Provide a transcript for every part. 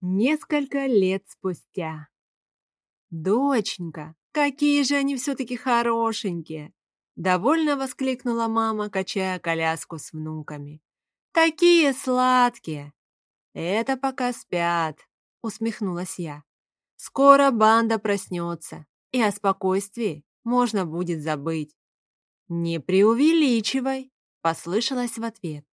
Несколько лет спустя. «Доченька, какие же они все-таки хорошенькие!» Довольно воскликнула мама, качая коляску с внуками. «Такие сладкие!» «Это пока спят», — усмехнулась я. «Скоро банда проснется, и о спокойствии можно будет забыть». «Не преувеличивай», — послышалось в ответ.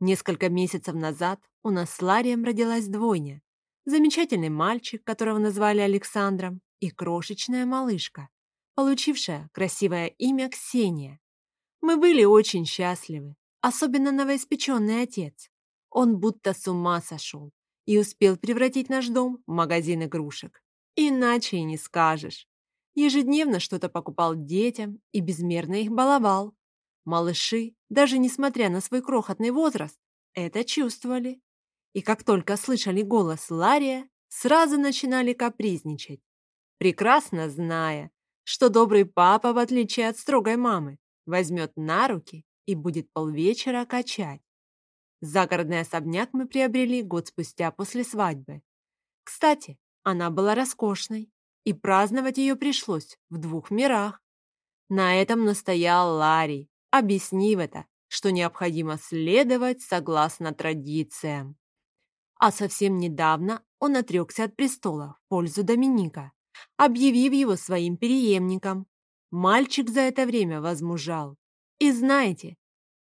Несколько месяцев назад у нас с Ларием родилась двойня. Замечательный мальчик, которого назвали Александром, и крошечная малышка, получившая красивое имя Ксения. Мы были очень счастливы, особенно новоиспеченный отец. Он будто с ума сошел и успел превратить наш дом в магазин игрушек. Иначе и не скажешь. Ежедневно что-то покупал детям и безмерно их баловал. Малыши, даже несмотря на свой крохотный возраст, это чувствовали. И как только слышали голос Лария, сразу начинали капризничать, прекрасно зная, что добрый папа, в отличие от строгой мамы, возьмет на руки и будет полвечера качать. Загородный особняк мы приобрели год спустя после свадьбы. Кстати, она была роскошной, и праздновать ее пришлось в двух мирах. На этом настоял Ларри, объяснив это, что необходимо следовать согласно традициям. А совсем недавно он отрекся от престола в пользу Доминика объявив его своим преемником. Мальчик за это время возмужал. И знаете,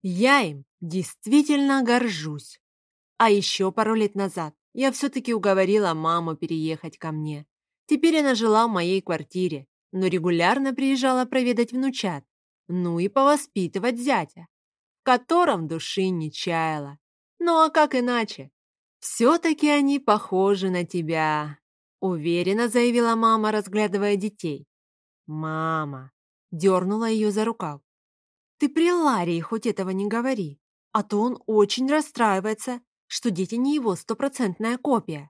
я им действительно горжусь. А еще пару лет назад я все-таки уговорила маму переехать ко мне. Теперь она жила в моей квартире, но регулярно приезжала проведать внучат, ну и повоспитывать зятя, в котором души не чаяла. Ну а как иначе? Все-таки они похожи на тебя. Уверенно заявила мама, разглядывая детей. «Мама!» — дернула ее за рукав. «Ты при Ларии хоть этого не говори, а то он очень расстраивается, что дети не его стопроцентная копия».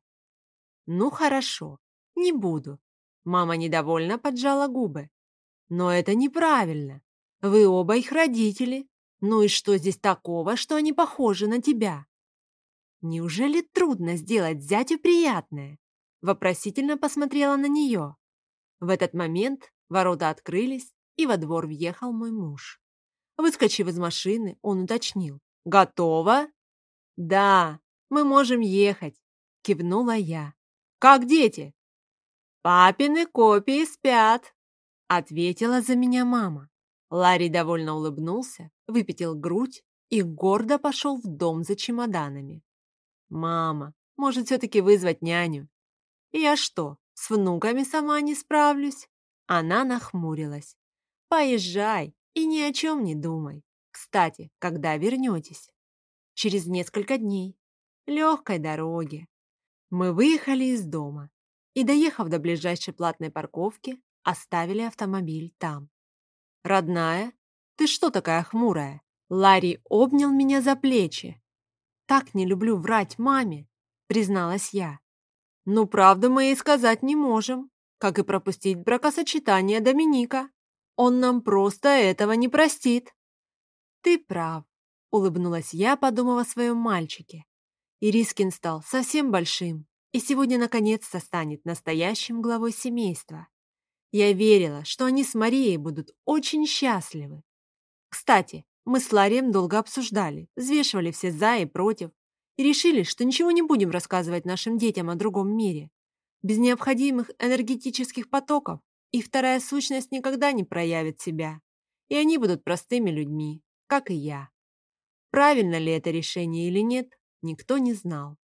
«Ну хорошо, не буду». Мама недовольно поджала губы. «Но это неправильно. Вы оба их родители. Ну и что здесь такого, что они похожи на тебя?» «Неужели трудно сделать зятю приятное?» вопросительно посмотрела на нее. В этот момент ворота открылись, и во двор въехал мой муж. Выскочив из машины, он уточнил. «Готово?» «Да, мы можем ехать», — кивнула я. «Как дети?» «Папины копии спят», — ответила за меня мама. Ларри довольно улыбнулся, выпятил грудь и гордо пошел в дом за чемоданами. «Мама, может, все-таки вызвать няню? «Я что, с внуками сама не справлюсь?» Она нахмурилась. «Поезжай и ни о чем не думай. Кстати, когда вернетесь?» «Через несколько дней. Легкой дороги». Мы выехали из дома и, доехав до ближайшей платной парковки, оставили автомобиль там. «Родная, ты что такая хмурая?» Ларри обнял меня за плечи. «Так не люблю врать маме», призналась я. Ну, правду мы и сказать не можем, как и пропустить бракосочетание Доминика. Он нам просто этого не простит. Ты прав, улыбнулась я, подумав о своем мальчике. Ирискин стал совсем большим и сегодня наконец-то станет настоящим главой семейства. Я верила, что они с Марией будут очень счастливы. Кстати, мы с Ларием долго обсуждали, взвешивали все «за» и «против», и решили, что ничего не будем рассказывать нашим детям о другом мире. Без необходимых энергетических потоков их вторая сущность никогда не проявит себя, и они будут простыми людьми, как и я. Правильно ли это решение или нет, никто не знал.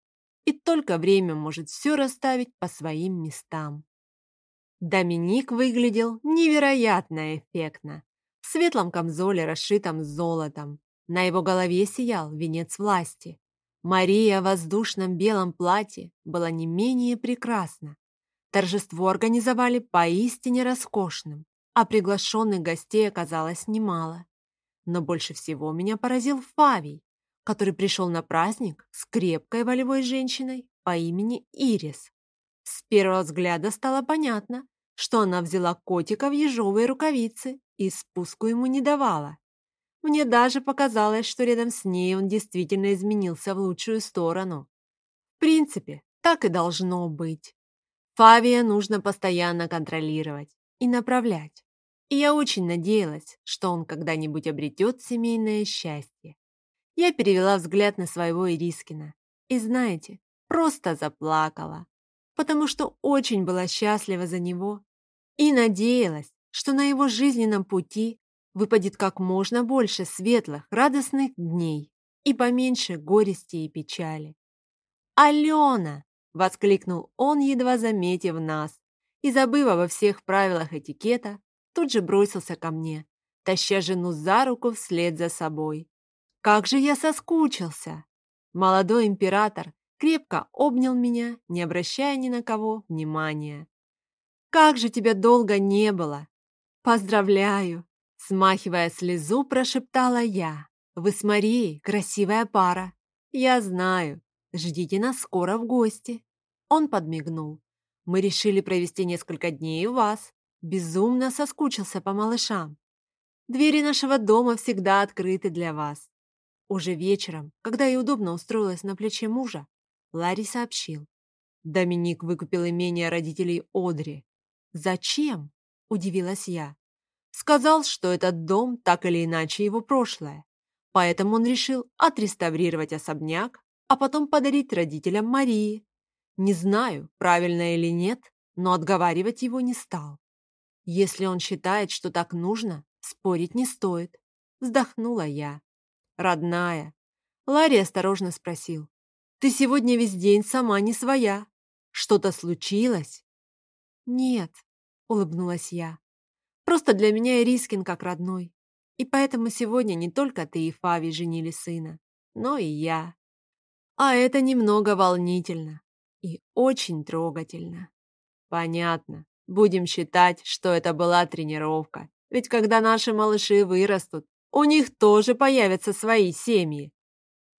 И только время может все расставить по своим местам. Доминик выглядел невероятно эффектно. В светлом камзоле, расшитом золотом. На его голове сиял венец власти, Мария в воздушном белом платье была не менее прекрасна. Торжество организовали поистине роскошным, а приглашенных гостей оказалось немало. Но больше всего меня поразил Фавий, который пришел на праздник с крепкой волевой женщиной по имени Ирис. С первого взгляда стало понятно, что она взяла котика в ежовые рукавицы и спуску ему не давала. Мне даже показалось, что рядом с ней он действительно изменился в лучшую сторону. В принципе, так и должно быть. Фавия нужно постоянно контролировать и направлять. И я очень надеялась, что он когда-нибудь обретет семейное счастье. Я перевела взгляд на своего Ирискина. И знаете, просто заплакала, потому что очень была счастлива за него и надеялась, что на его жизненном пути выпадет как можно больше светлых, радостных дней и поменьше горести и печали. «Алена!» — воскликнул он, едва заметив нас, и, забыв обо всех правилах этикета, тут же бросился ко мне, таща жену за руку вслед за собой. «Как же я соскучился!» Молодой император крепко обнял меня, не обращая ни на кого внимания. «Как же тебя долго не было!» «Поздравляю!» Смахивая слезу, прошептала я. «Вы с Марией красивая пара!» «Я знаю. Ждите нас скоро в гости!» Он подмигнул. «Мы решили провести несколько дней у вас. Безумно соскучился по малышам. Двери нашего дома всегда открыты для вас». Уже вечером, когда я удобно устроилась на плече мужа, Ларри сообщил. Доминик выкупил имение родителей Одри. «Зачем?» – удивилась я. Сказал, что этот дом так или иначе его прошлое, поэтому он решил отреставрировать особняк, а потом подарить родителям Марии. Не знаю, правильно или нет, но отговаривать его не стал. Если он считает, что так нужно, спорить не стоит. Вздохнула я. Родная. Ларри осторожно спросил. Ты сегодня весь день сама не своя. Что-то случилось? Нет, улыбнулась я. Просто для меня Ирискин как родной. И поэтому сегодня не только ты и Фави женили сына, но и я. А это немного волнительно и очень трогательно. Понятно. Будем считать, что это была тренировка. Ведь когда наши малыши вырастут, у них тоже появятся свои семьи.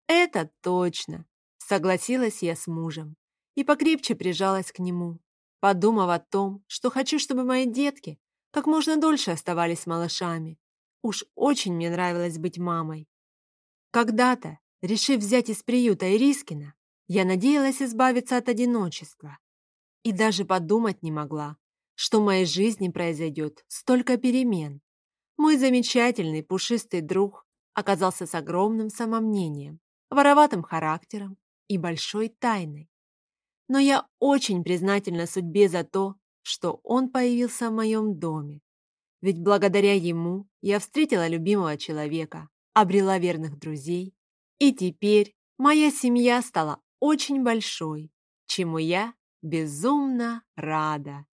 Это точно. Согласилась я с мужем и покрепче прижалась к нему, подумав о том, что хочу, чтобы мои детки как можно дольше оставались малышами. Уж очень мне нравилось быть мамой. Когда-то, решив взять из приюта Ирискина, я надеялась избавиться от одиночества. И даже подумать не могла, что в моей жизни произойдет столько перемен. Мой замечательный пушистый друг оказался с огромным самомнением, вороватым характером и большой тайной. Но я очень признательна судьбе за то, что он появился в моем доме. Ведь благодаря ему я встретила любимого человека, обрела верных друзей, и теперь моя семья стала очень большой, чему я безумно рада.